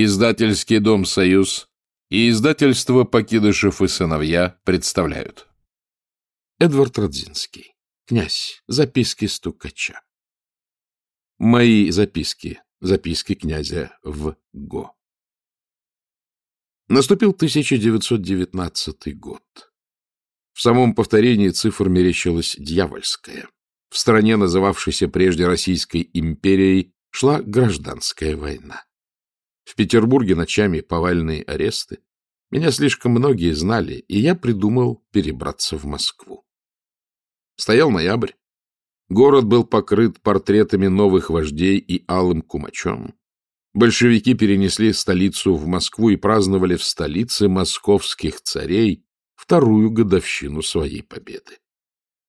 Издательский дом «Союз» и издательство «Покидышев и сыновья» представляют. Эдвард Родзинский. Князь. Записки стукача. Мои записки. Записки князя в ГО. Наступил 1919 год. В самом повторении цифр мерещилась дьявольская. В стране, называвшейся прежде Российской империей, шла гражданская война. В Петербурге ночами повальные аресты. Меня слишком многие знали, и я придумал перебраться в Москву. Стоял ноябрь. Город был покрыт портретами новых вождей и алым кумачом. Большевики перенесли столицу в Москву и праздновали в столице московских царей вторую годовщину своей победы.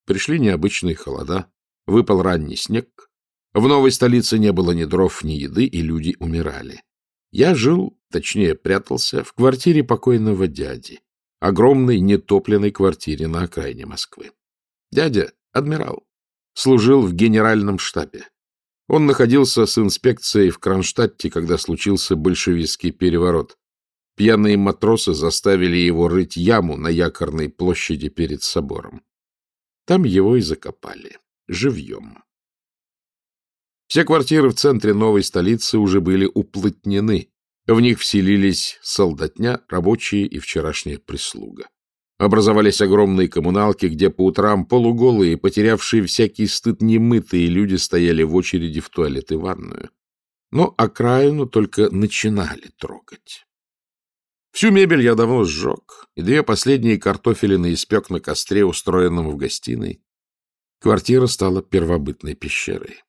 Пришли необычные холода, выпал ранний снег. В новой столице не было ни дров, ни еды, и люди умирали. Я жил, точнее прятался, в квартире покойного дяди, огромной нетопленной квартире на окраине Москвы. Дядя, адмирал, служил в генеральном штабе. Он находился с инспекцией в Кронштадте, когда случился большевистский переворот. Пьяные матросы заставили его рыть яму на якорной площади перед собором. Там его и закопали. Живьем. Все квартиры в центре новой столицы уже были уплотнены. В них вселились солдатня, рабочие и вчерашняя прислуга. Образовались огромные коммуналки, где по утрам полуголые, потерявшие всякий стыд немытые люди стояли в очереди в туалет и ванную. Но окраину только начинали трогать. Всю мебель я давно сжег, и две последние картофелины испек на костре, устроенном в гостиной. Квартира стала первобытной пещерой.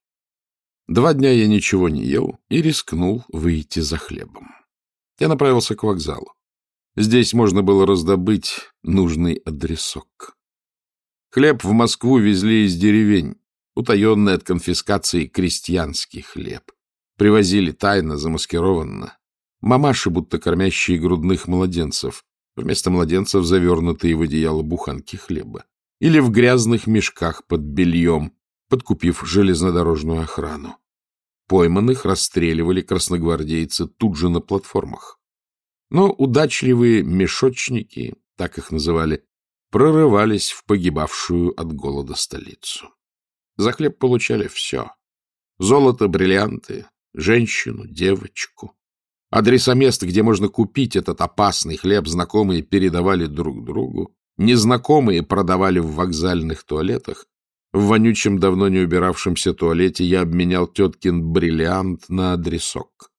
Два дня я ничего не ел и рискнул выйти за хлебом. Я направился к вокзалу. Здесь можно было раздобыть нужный адресок. Хлеб в Москву везли из деревень, утаенный от конфискации крестьянский хлеб. Привозили тайно, замаскированно. Мамаши, будто кормящие грудных младенцев, вместо младенцев завернутые в одеяло буханки хлеба. Или в грязных мешках под бельем, подкупив железнодорожную охрану. Пойманных расстреливали красногвардейцы тут же на платформах. Но удачливые мешочники, так их называли, прорывались в погибавшую от голода столицу. За хлеб получали все. Золото, бриллианты, женщину, девочку. Адреса мест, где можно купить этот опасный хлеб, знакомые передавали друг другу, незнакомые продавали в вокзальных туалетах, в вонючем, давно не убиравшемся туалете я обменял теткин бриллиант на адресок.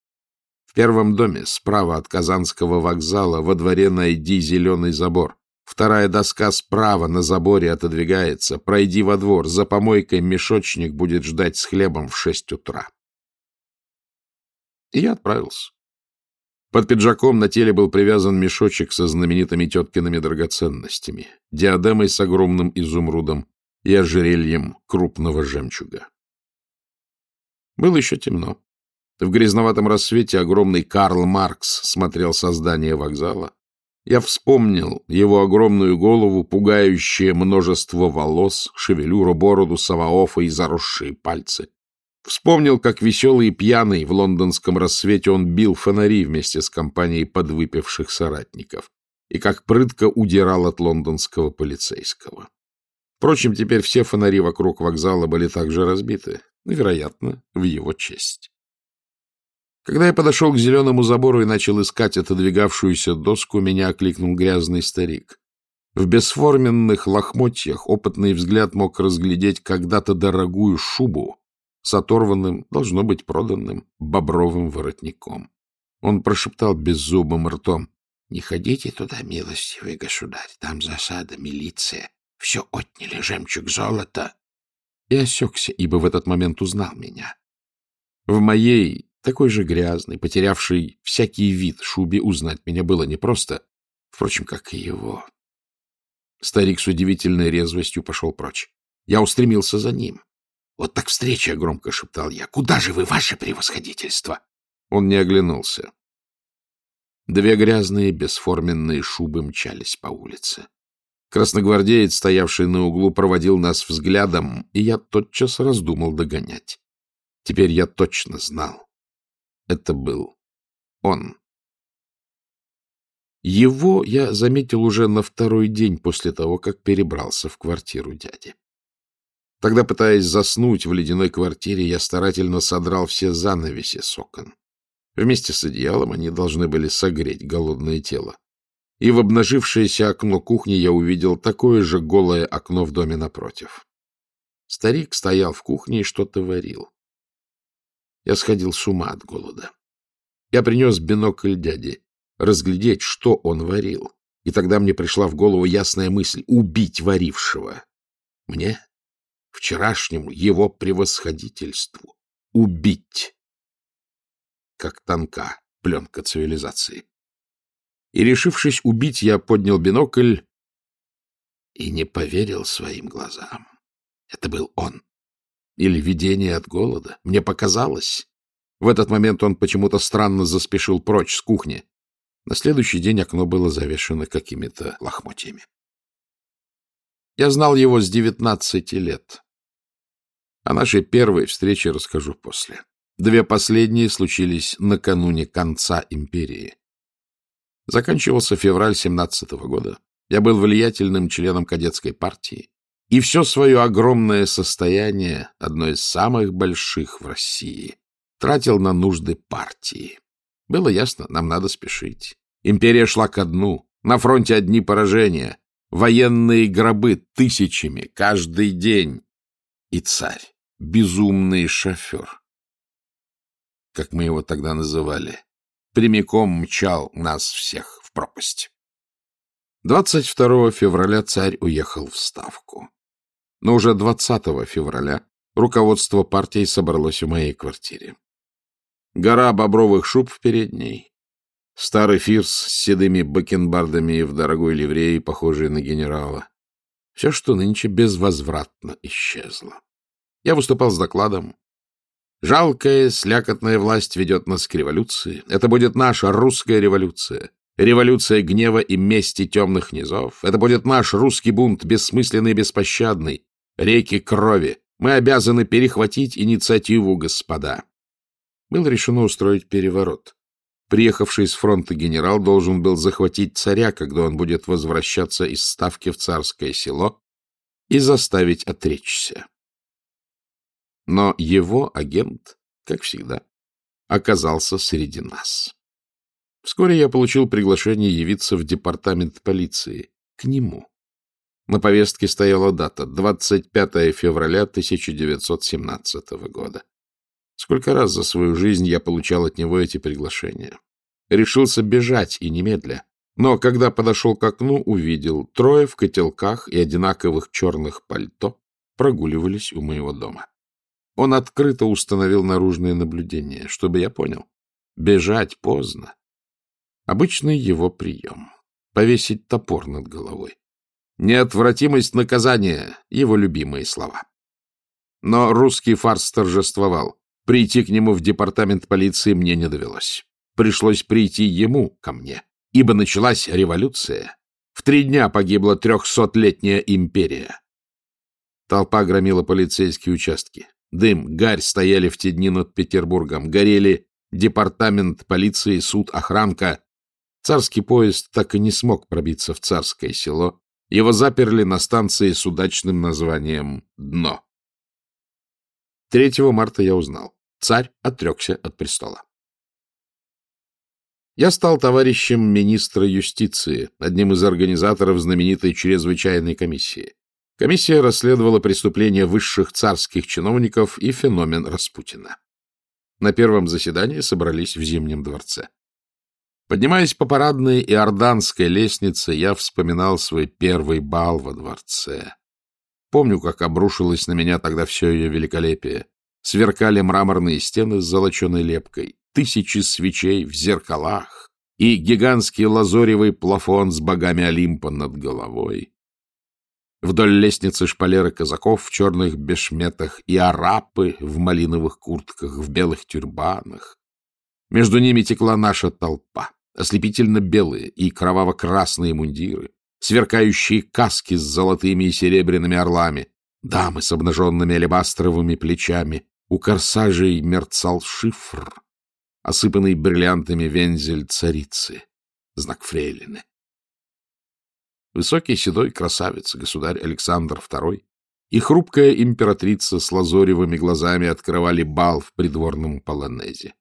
В первом доме, справа от Казанского вокзала, во дворе найди зеленый забор. Вторая доска справа на заборе отодвигается. Пройди во двор. За помойкой мешочник будет ждать с хлебом в шесть утра. И я отправился. Под пиджаком на теле был привязан мешочек со знаменитыми теткиными драгоценностями, диадемой с огромным изумрудом, и ожерельем крупного жемчуга. Было еще темно. В грязноватом рассвете огромный Карл Маркс смотрел со здания вокзала. Я вспомнил его огромную голову, пугающее множество волос, шевелюру, бороду, саваофа и заросшие пальцы. Вспомнил, как веселый и пьяный в лондонском рассвете он бил фонари вместе с компанией подвыпивших соратников и как прытко удирал от лондонского полицейского. Впрочем, теперь все фонари вокруг вокзала были также разбиты, вероятно, в его честь. Когда я подошел к зеленому забору и начал искать отодвигавшуюся доску, меня окликнул грязный старик. В бесформенных лохмотьях опытный взгляд мог разглядеть когда-то дорогую шубу с оторванным, должно быть проданным, бобровым воротником. Он прошептал беззубым ртом. — Не ходите туда, милостивый государь, там засада, милиция. Все отняли, жемчуг, золото. И осекся, ибо в этот момент узнал меня. В моей, такой же грязной, потерявшей всякий вид шубе, узнать меня было непросто, впрочем, как и его. Старик с удивительной резвостью пошел прочь. Я устремился за ним. «Вот так встреча!» — громко шептал я. «Куда же вы, ваше превосходительство?» Он не оглянулся. Две грязные бесформенные шубы мчались по улице. Красногвардеец, стоявший на углу, проводил нас взглядом, и я тотчас раздумал догонять. Теперь я точно знал. Это был он. Его я заметил уже на второй день после того, как перебрался в квартиру дяди. Тогда, пытаясь заснуть в ледяной квартире, я старательно содрал все занавеси с окон. Вместе с одеялом они должны были согреть голодное тело. И в обнажившееся окно кухни я увидел такое же голое окно в доме напротив. Старик стоял в кухне и что-то варил. Я сходил с ума от голода. Я принес бинокль дяди разглядеть, что он варил. И тогда мне пришла в голову ясная мысль — убить варившего. Мне, вчерашнему, его превосходительству, убить. Как тонка пленка цивилизации. И, решившись убить, я поднял бинокль и не поверил своим глазам. Это был он. Или видение от голода. Мне показалось. В этот момент он почему-то странно заспешил прочь с кухни. На следующий день окно было завешено какими-то лохмотьями. Я знал его с девятнадцати лет. О нашей первой встрече расскажу после. Две последние случились накануне конца империи. Заканчивался февраль семнадцатого года. Я был влиятельным членом кадетской партии, и все свое огромное состояние, одно из самых больших в России, тратил на нужды партии. Было ясно, нам надо спешить. Империя шла ко дну, на фронте одни поражения, военные гробы тысячами каждый день. И царь, безумный шофер, как мы его тогда называли, прямиком мчал нас всех в пропасть. 22 февраля царь уехал в Ставку. Но уже 20 февраля руководство партии собралось в моей квартире. Гора бобровых шуб в передней, старый фирс с седыми бакенбардами и в дорогой ливреи, похожий на генерала. Все, что нынче безвозвратно исчезло. Я выступал с докладом. Жалкая, слякотная власть ведет нас к революции. Это будет наша русская революция. Революция гнева и мести темных низов. Это будет наш русский бунт, бессмысленный и беспощадный. Реки крови. Мы обязаны перехватить инициативу, господа было решено устроить переворот. Приехавший с фронта генерал должен был захватить царя, когда он будет возвращаться из ставки в царское село, и заставить отречься. Но его агент, как всегда, оказался среди нас. Вскоре я получил приглашение явиться в департамент полиции, к нему. На повестке стояла дата — 25 февраля 1917 года. Сколько раз за свою жизнь я получал от него эти приглашения. Решился бежать и немедля. Но когда подошел к окну, увидел, трое в котелках и одинаковых черных пальто прогуливались у моего дома. Он открыто установил наружное наблюдение, чтобы я понял. Бежать поздно. Обычный его прием. Повесить топор над головой. Неотвратимость наказания — его любимые слова. Но русский фарс торжествовал. Прийти к нему в департамент полиции мне не довелось. Пришлось прийти ему ко мне, ибо началась революция. В три дня погибла трехсотлетняя империя. Толпа громила полицейские участки. Дым, гарь стояли в те дни над Петербургом. Горели департамент полиции, суд, охранка. Царский поезд так и не смог пробиться в царское село. Его заперли на станции с удачным названием «Дно». 3 марта я узнал. Царь отрекся от престола. Я стал товарищем министра юстиции, одним из организаторов знаменитой чрезвычайной комиссии. Комиссия расследовала преступления высших царских чиновников и феномен Распутина. На первом заседании собрались в Зимнем дворце. Поднимаясь по парадной иорданской лестнице, я вспоминал свой первый бал во дворце. Помню, как обрушилось на меня тогда все ее великолепие. Сверкали мраморные стены с золоченой лепкой, тысячи свечей в зеркалах и гигантский лазоревый плафон с богами Олимпа над головой. Вдоль лестницы шпалеры казаков в черных бешметах и арапы в малиновых куртках, в белых тюрбанах. Между ними текла наша толпа, ослепительно белые и кроваво-красные мундиры, сверкающие каски с золотыми и серебряными орлами, дамы с обнаженными алебастровыми плечами. У корсажей мерцал шифр. осыпанный бриллиантами вензель царицы, знак фрейлины. Высокий седой красавец, государь Александр II, и хрупкая императрица с лазоревыми глазами открывали бал в придворном полонезе.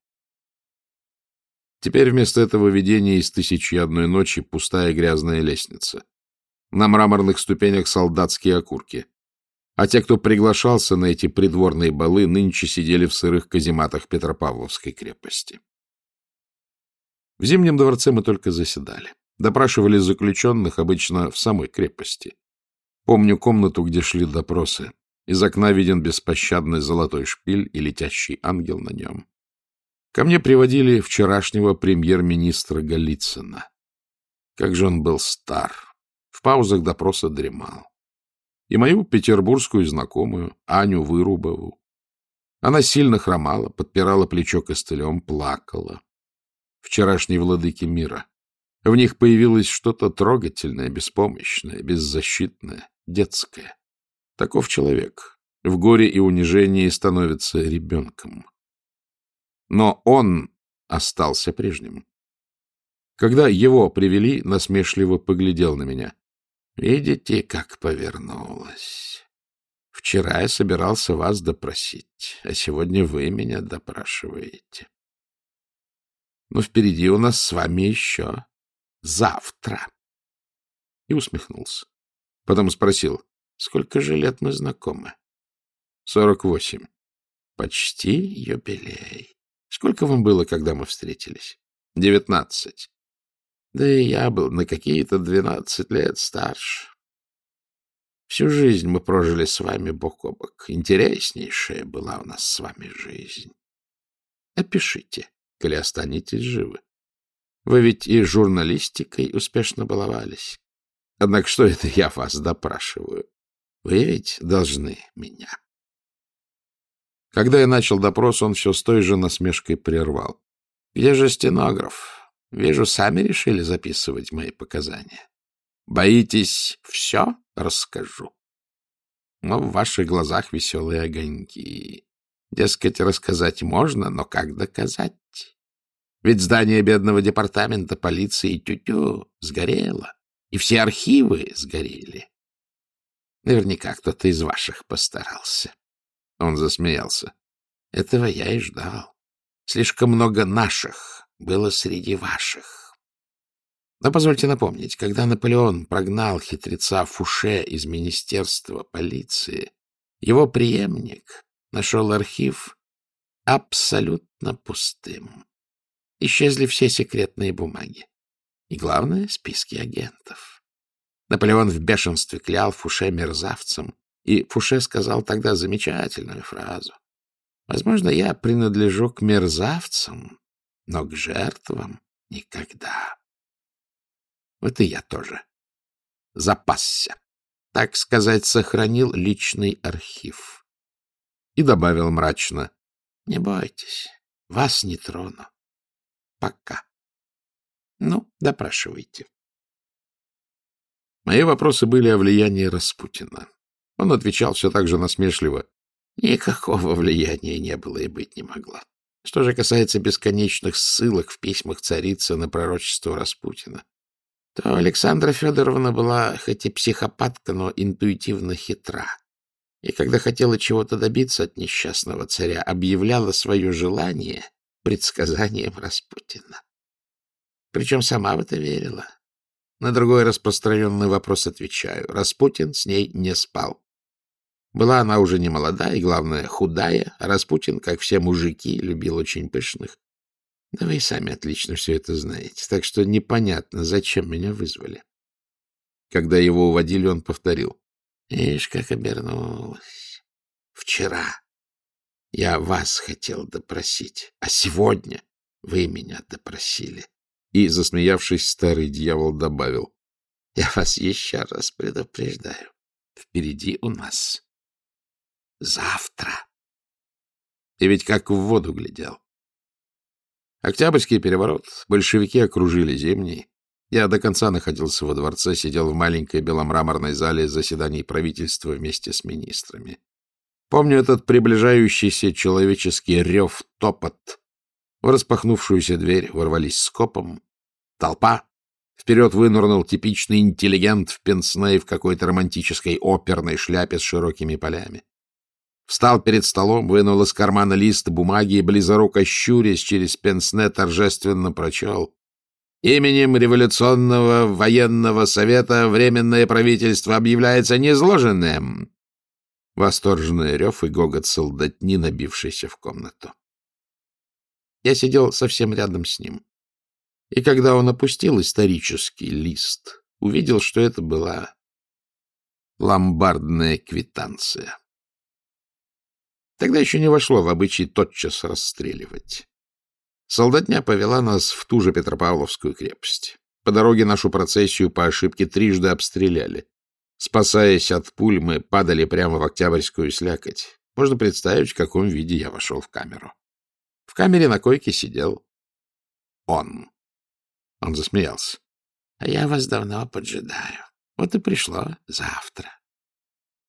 Теперь вместо этого видения из «Тысячи одной ночи» пустая грязная лестница. На мраморных ступенях солдатские окурки. А те, кто приглашался на эти придворные балы, нынче сидели в сырых казематах Петропавловской крепости. В Зимнем дворце мы только заседали. Допрашивали заключенных обычно в самой крепости. Помню комнату, где шли допросы. Из окна виден беспощадный золотой шпиль и летящий ангел на нем. Ко мне приводили вчерашнего премьер-министра Голицына. Как же он был стар. В паузах допроса дремал. И мою петербургскую знакомую, Аню Вырубову. Она сильно хромала, подпирала плечо костылем, плакала. Вчерашние владыки мира. В них появилось что-то трогательное, беспомощное, беззащитное, детское. Таков человек. В горе и унижении становится ребенком. Но он остался прежним. Когда его привели, насмешливо поглядел на меня. Видите, как повернулось. Вчера я собирался вас допросить, а сегодня вы меня допрашиваете. Но впереди у нас с вами еще завтра. И усмехнулся. Потом спросил, сколько же лет мы знакомы? Сорок восемь. Почти юбилей. Сколько вам было, когда мы встретились? Девятнадцать. Да и я был на какие-то двенадцать лет старше. Всю жизнь мы прожили с вами бок о бок. Интереснейшая была у нас с вами жизнь. Опишите, коли останетесь живы. Вы ведь и журналистикой успешно баловались. Однако что это я вас допрашиваю? Вы ведь должны меня. Когда я начал допрос, он все с той же насмешкой прервал. — Где же стенограф? Вижу, сами решили записывать мои показания. Боитесь, все расскажу. Но в ваших глазах веселые огоньки. Дескать, рассказать можно, но как доказать? Ведь здание бедного департамента полиции Тютю сгорело, и все архивы сгорели. Наверняка кто-то из ваших постарался. Он засмеялся. Этого я и ждал. Слишком много наших было среди ваших. Но позвольте напомнить, когда Наполеон прогнал хитреца Фуше из Министерства полиции, его преемник нашел архив абсолютно пустым. Исчезли все секретные бумаги. И главное — списки агентов. Наполеон в бешенстве клял Фуше мерзавцем, и Фуше сказал тогда замечательную фразу. «Возможно, я принадлежу к мерзавцам, но к жертвам никогда». Вот и я тоже запасся, так сказать, сохранил личный архив. И добавил мрачно, «Не бойтесь, вас не трону. Пока. Ну, допрашивайте. Мои вопросы были о влиянии Распутина. Он отвечал все так же насмешливо. Никакого влияния не было и быть не могло. Что же касается бесконечных ссылок в письмах царицы на пророчество Распутина, то Александра Федоровна была хоть и психопатка, но интуитивно хитра. И когда хотела чего-то добиться от несчастного царя, объявляла свое желание предсказанием Распутина. Причем сама в это верила. На другой распространенный вопрос отвечаю. Распутин с ней не спал. Была она уже не молода и, главное, худая, а Распутин, как все мужики, любил очень пышных. Да вы и сами отлично все это знаете, так что непонятно, зачем меня вызвали. Когда его уводили, он повторил. Ишь, как обернулось. Вчера я вас хотел допросить, а сегодня вы меня допросили. И, засмеявшись, старый дьявол добавил. Я вас еще раз предупреждаю. Впереди у нас завтра. И ведь как в воду глядел. Октябрьский переворот. Большевики окружили Зимний. Я до конца находился во дворце, сидел в маленькой беломраморной зале заседаний правительства вместе с министрами. Помню этот приближающийся человеческий рев, топот. В распахнувшуюся дверь ворвались скопом. Толпа. Вперед вынырнул типичный интеллигент в пенсне в какой-то романтической оперной шляпе с широкими полями. Встал перед столом, вынул из кармана лист бумаги и, близоруко щурясь через пенсне, торжественно прочел. Именем Революционного военного совета Временное правительство объявляется незложенным. Восторженный рев и гогот солдатни, набившийся в комнату. Я сидел совсем рядом с ним. И когда он опустил исторический лист, увидел, что это была ломбардная квитанция. Тогда еще не вошло в обычай тотчас расстреливать. Солдатня повела нас в ту же Петропавловскую крепость. По дороге нашу процессию по ошибке трижды обстреляли. Спасаясь от пуль, мы падали прямо в Октябрьскую слякоть. Можно представить, в каком виде я вошел в камеру. В камере на койке сидел он. Он засмеялся. — А я вас давно поджидаю. Вот и пришло завтра.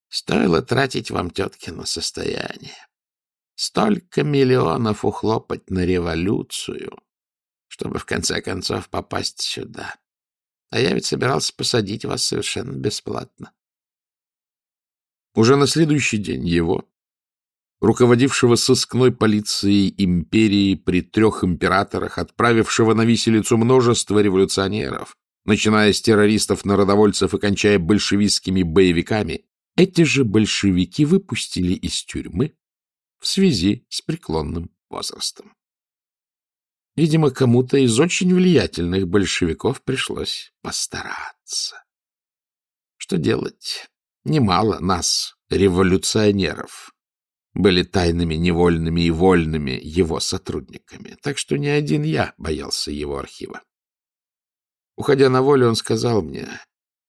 Стоило тратить вам теткино состояние. Столько миллионов ухлопать на революцию, чтобы в конце концов попасть сюда. А я ведь собирался посадить вас совершенно бесплатно. Уже на следующий день его, руководившего сыскной полицией империи при трех императорах, отправившего на виселицу множество революционеров, начиная с террористов-народовольцев и кончая большевистскими боевиками, эти же большевики выпустили из тюрьмы в связи с преклонным возрастом. Видимо, кому-то из очень влиятельных большевиков пришлось постараться. Что делать? Немало нас, революционеров, были тайными, невольными и вольными его сотрудниками, так что не один я боялся его архива. Уходя на волю, он сказал мне,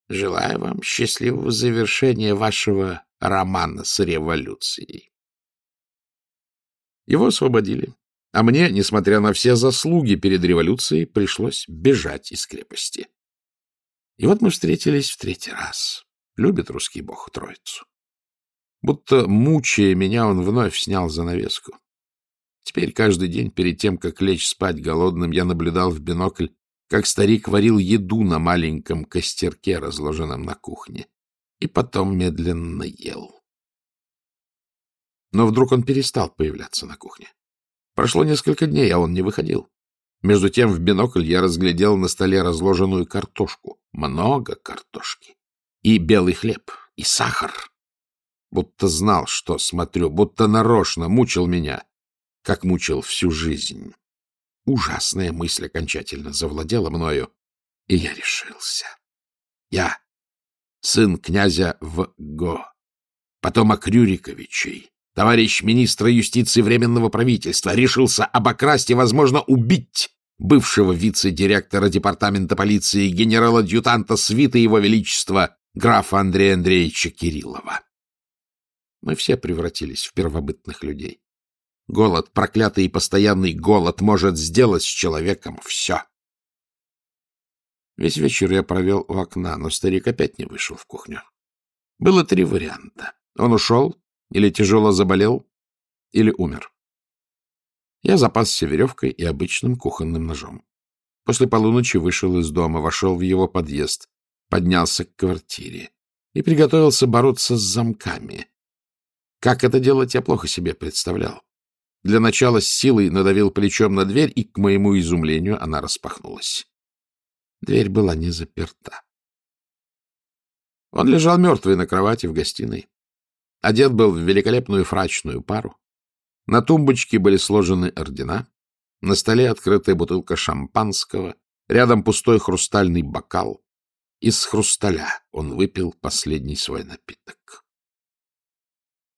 «Желаю вам счастливого завершения вашего романа с революцией. Его освободили. А мне, несмотря на все заслуги перед революцией, пришлось бежать из крепости. И вот мы встретились в третий раз. Любит русский бог троицу. Будто, мучая меня, он вновь снял занавеску. Теперь каждый день перед тем, как лечь спать голодным, я наблюдал в бинокль, как старик варил еду на маленьком костерке, разложенном на кухне, и потом медленно ел. Но вдруг он перестал появляться на кухне. Прошло несколько дней, а он не выходил. Между тем в бинокль я разглядел на столе разложенную картошку. Много картошки. И белый хлеб, и сахар. Будто знал, что смотрю, будто нарочно мучил меня, как мучил всю жизнь. Ужасная мысль окончательно завладела мною, и я решился. Я, сын князя В. Го, потомок Рюриковичей, Товарищ министра юстиции Временного правительства решился обокрасть и, возможно, убить бывшего вице-директора департамента полиции генерала-адъютанта свита Его Величества графа Андрея Андреевича Кириллова. Мы все превратились в первобытных людей. Голод, проклятый и постоянный голод, может сделать с человеком все. Весь вечер я провел у окна, но старик опять не вышел в кухню. Было три варианта. Он ушел, или тяжело заболел, или умер. Я запасся веревкой и обычным кухонным ножом. После полуночи вышел из дома, вошел в его подъезд, поднялся к квартире и приготовился бороться с замками. Как это делать, я плохо себе представлял. Для начала с силой надавил плечом на дверь, и, к моему изумлению, она распахнулась. Дверь была не заперта. Он лежал мертвый на кровати в гостиной. Одет был в великолепную фрачную пару. На тумбочке были сложены ордена. На столе открытая бутылка шампанского. Рядом пустой хрустальный бокал. Из хрусталя он выпил последний свой напиток.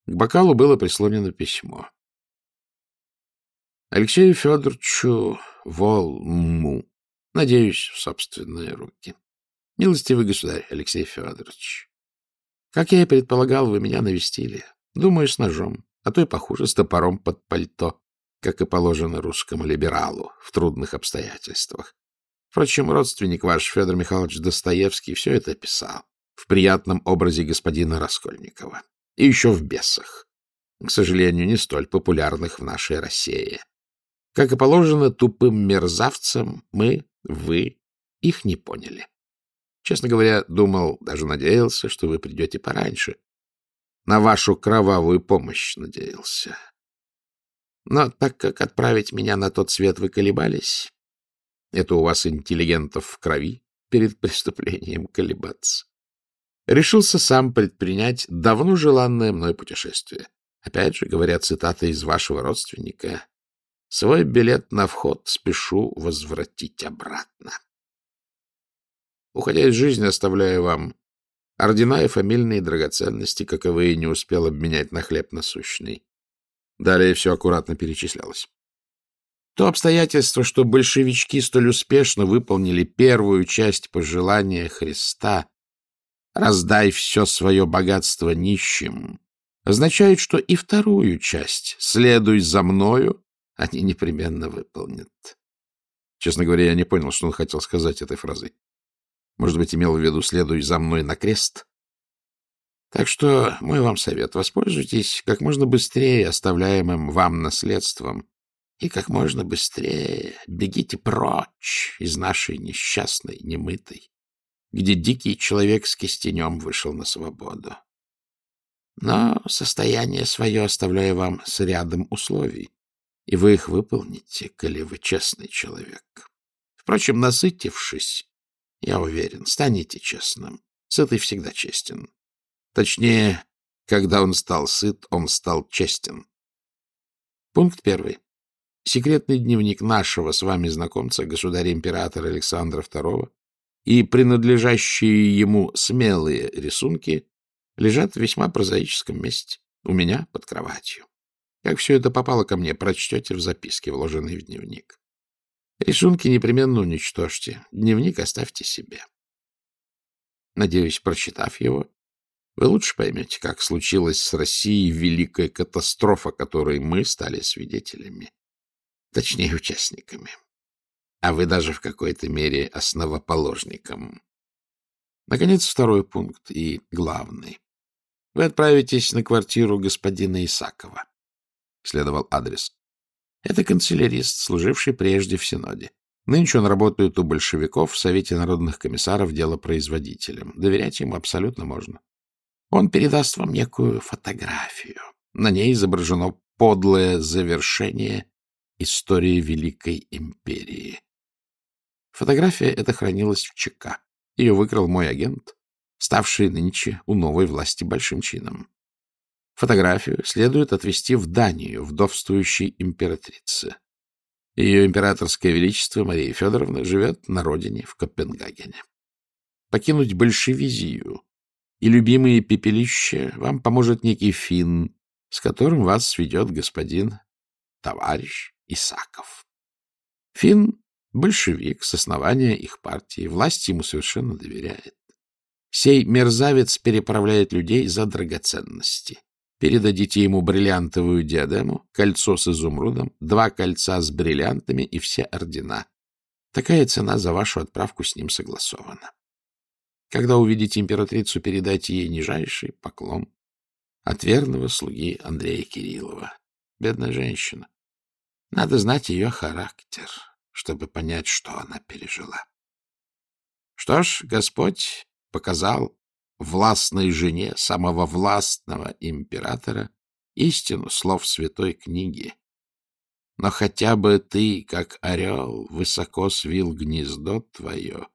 К бокалу было прислонено письмо. Алексею Федоровичу Волму. Надеюсь, в собственные руки. Милостивый государь Алексей Федорович, как я и предполагал, вы меня навестили. Думаю, с ножом, а то и похуже, с топором под пальто, как и положено русскому либералу в трудных обстоятельствах. Впрочем, родственник ваш, Федор Михайлович Достоевский, все это писал в приятном образе господина Раскольникова. И еще в «Бесах», к сожалению, не столь популярных в нашей России. Как и положено тупым мерзавцам, мы, вы, их не поняли. Честно говоря, думал, даже надеялся, что вы придете пораньше. На вашу кровавую помощь надеялся. Но так как отправить меня на тот свет вы колебались, это у вас интеллигентов в крови перед преступлением колебаться, решился сам предпринять давно желанное мной путешествие. Опять же, говоря цитата из вашего родственника, «Свой билет на вход спешу возвратить обратно». Уходя из жизни, оставляю вам ордена и фамильные драгоценности, каковые не успел обменять на хлеб насущный. Далее все аккуратно перечислялось. То обстоятельство, что большевички столь успешно выполнили первую часть пожелания Христа «раздай все свое богатство нищим», означает, что и вторую часть «следуй за мною» они непременно выполнят. Честно говоря, я не понял, что он хотел сказать этой фразой. Может быть, имел в виду «следуй за мной на крест»? Так что мой вам совет — воспользуйтесь как можно быстрее оставляемым вам наследством и как можно быстрее бегите прочь из нашей несчастной, немытой, где дикий человек с кистенем вышел на свободу. Но состояние свое оставляю вам с рядом условий, и вы их выполните, коли вы честный человек. Впрочем, насытившись, я уверен, станете честным. Сытый всегда честен. Точнее, когда он стал сыт, он стал честен. Пункт первый. Секретный дневник нашего с вами знакомца, государя-императора Александра II, и принадлежащие ему смелые рисунки лежат в весьма прозаическом месте, у меня под кроватью. Как все это попало ко мне, прочтете в записке, вложенной в дневник. Рисунки непременно уничтожьте, дневник оставьте себе. Надеюсь, прочитав его, вы лучше поймете, как случилась с Россией великая катастрофа, которой мы стали свидетелями, точнее, участниками. А вы даже в какой-то мере основоположником. Наконец, второй пункт и главный. Вы отправитесь на квартиру господина Исакова. Следовал адрес. Это канцелярист, служивший прежде в Синоде. Нынче он работает у большевиков в Совете народных комиссаров делопроизводителем. Доверять ему абсолютно можно. Он передаст вам некую фотографию. На ней изображено подлое завершение истории Великой Империи. Фотография эта хранилась в ЧК. Ее выкрал мой агент, ставший нынче у новой власти большим чином. Фотографию следует отвезти в Данию, вдовствующей императрице. Ее императорское величество Мария Федоровна живет на родине в Копенгагене. Покинуть большевизию и любимые пепелища вам поможет некий фин, с которым вас сведет господин товарищ Исаков. Фин — большевик с основания их партии, власть ему совершенно доверяет. Сей мерзавец переправляет людей за драгоценности. Передадите ему бриллиантовую диадему, кольцо с изумрудом, два кольца с бриллиантами и все ордена. Такая цена за вашу отправку с ним согласована. Когда увидите императрицу, передайте ей нижайший поклон от верного слуги Андрея Кириллова. Бедная женщина. Надо знать ее характер, чтобы понять, что она пережила. Что ж, Господь показал властной жене самого властного императора истину слов святой книги. Но хотя бы ты, как орел, высоко свил гнездо твое,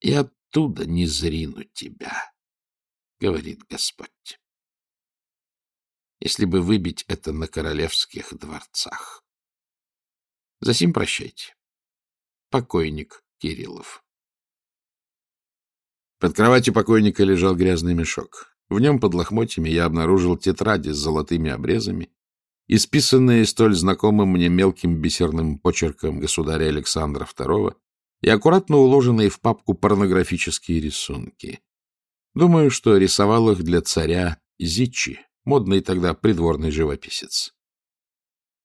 и от оттуда не зрину тебя, говорит Господь. Если бы выбить это на королевских дворцах. Засим прощайте. Покойник Кириллов. Под кроватью покойника лежал грязный мешок. В нем под лохмотьями я обнаружил тетради с золотыми обрезами, исписанные столь знакомым мне мелким бисерным почерком государя Александра II и аккуратно уложенные в папку порнографические рисунки. Думаю, что рисовал их для царя Зичи, модный тогда придворный живописец.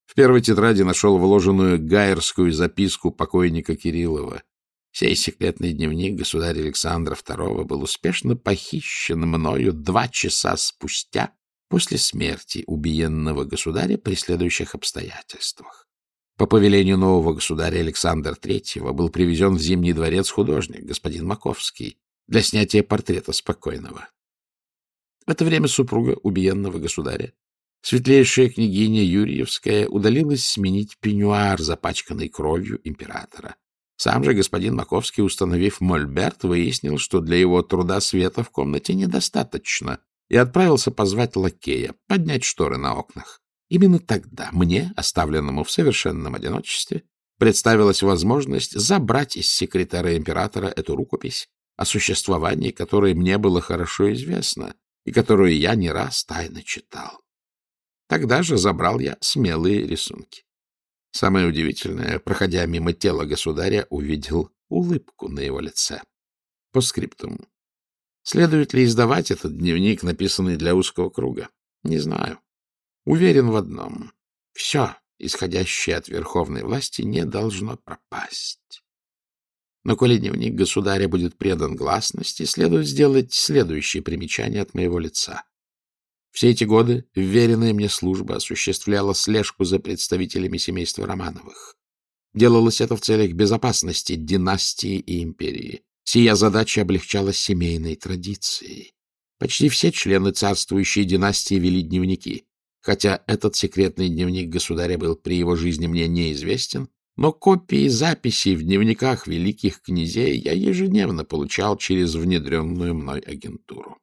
В первой тетради нашел вложенную гайерскую записку покойника Кириллова. Сей секретный дневник государя Александра II был успешно похищен мною два часа спустя после смерти убиенного государя при следующих обстоятельствах. По повелению нового государя Александра III был привезен в Зимний дворец художник, господин Маковский, для снятия портрета спокойного. В это время супруга убиенного государя, светлейшая княгиня Юрьевская, удалилась сменить пеньюар, запачканный кровью императора. Сам же господин Маковский, установив мольберт, выяснил, что для его труда света в комнате недостаточно, и отправился позвать лакея, поднять шторы на окнах. Именно тогда мне, оставленному в совершенном одиночестве, представилась возможность забрать из секретаря императора эту рукопись, о существовании которой мне было хорошо известно и которую я не раз тайно читал. Тогда же забрал я смелые рисунки. Самое удивительное, проходя мимо тела государя, увидел улыбку на его лице. По скриптум. Следует ли издавать этот дневник, написанный для узкого круга? Не знаю. Уверен в одном. Все, исходящее от верховной власти, не должно пропасть. Но коли дневник государя будет предан гласности, следует сделать следующее примечание от моего лица. Все эти годы вверенная мне служба осуществляла слежку за представителями семейства Романовых. Делалось это в целях безопасности династии и империи. Сия задача облегчалась семейной традицией. Почти все члены царствующей династии вели дневники. Хотя этот секретный дневник государя был при его жизни мне неизвестен, но копии записей в дневниках великих князей я ежедневно получал через внедренную мной агентуру.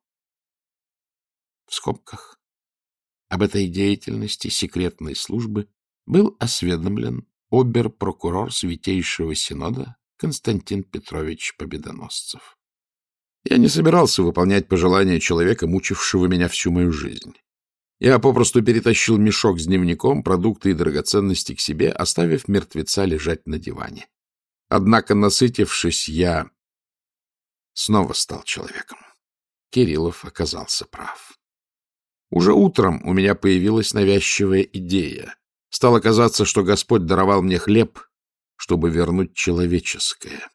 В скобках об этой деятельности секретной службы был осведомлен обер-прокурор Святейшего Синода Константин Петрович Победоносцев. Я не собирался выполнять пожелания человека, мучившего меня всю мою жизнь. Я попросту перетащил мешок с дневником, продукты и драгоценности к себе, оставив мертвеца лежать на диване. Однако, насытившись, я снова стал человеком. Кириллов оказался прав. Уже утром у меня появилась навязчивая идея. Стало казаться, что Господь даровал мне хлеб, чтобы вернуть человеческое.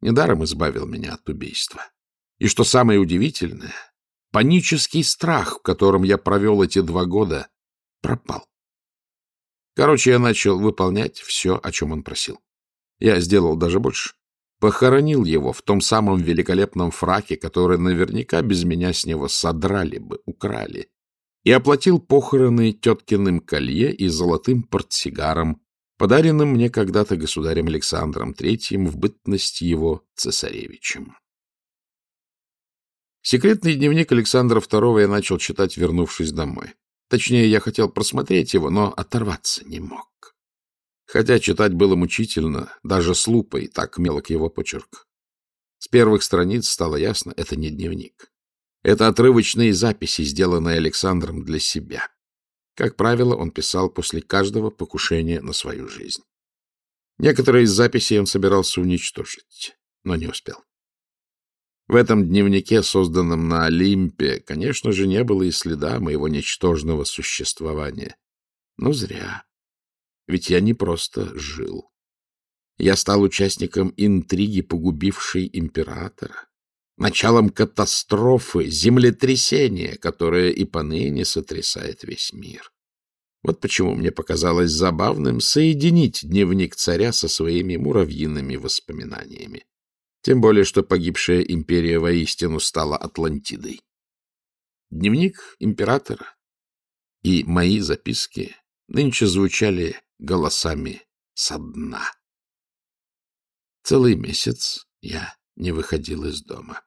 Недаром избавил меня от убийства. И что самое удивительное, панический страх, в котором я провел эти два года, пропал. Короче, я начал выполнять все, о чем он просил. Я сделал даже больше. Похоронил его в том самом великолепном фраке, который наверняка без меня с него содрали бы, украли, и оплатил похороны теткиным колье и золотым портсигаром, подаренным мне когда-то государем Александром III в бытность его цесаревичем. Секретный дневник Александра II я начал читать, вернувшись домой. Точнее, я хотел просмотреть его, но оторваться не мог. Хотя читать было мучительно, даже с лупой, так мелок его почерк. С первых страниц стало ясно, это не дневник. Это отрывочные записи, сделанные Александром для себя. Как правило, он писал после каждого покушения на свою жизнь. Некоторые из записей он собирался уничтожить, но не успел. В этом дневнике, созданном на Олимпе, конечно же, не было и следа моего ничтожного существования. Но зря. Ведь я не просто жил. Я стал участником интриги, погубившей императора, началом катастрофы, землетрясения, которое и поныне сотрясает весь мир. Вот почему мне показалось забавным соединить дневник царя со своими муравьиными воспоминаниями. Тем более, что погибшая империя воистину стала Атлантидой. Дневник императора и мои записки нынче звучали голосами со дна. Целый месяц я не выходил из дома.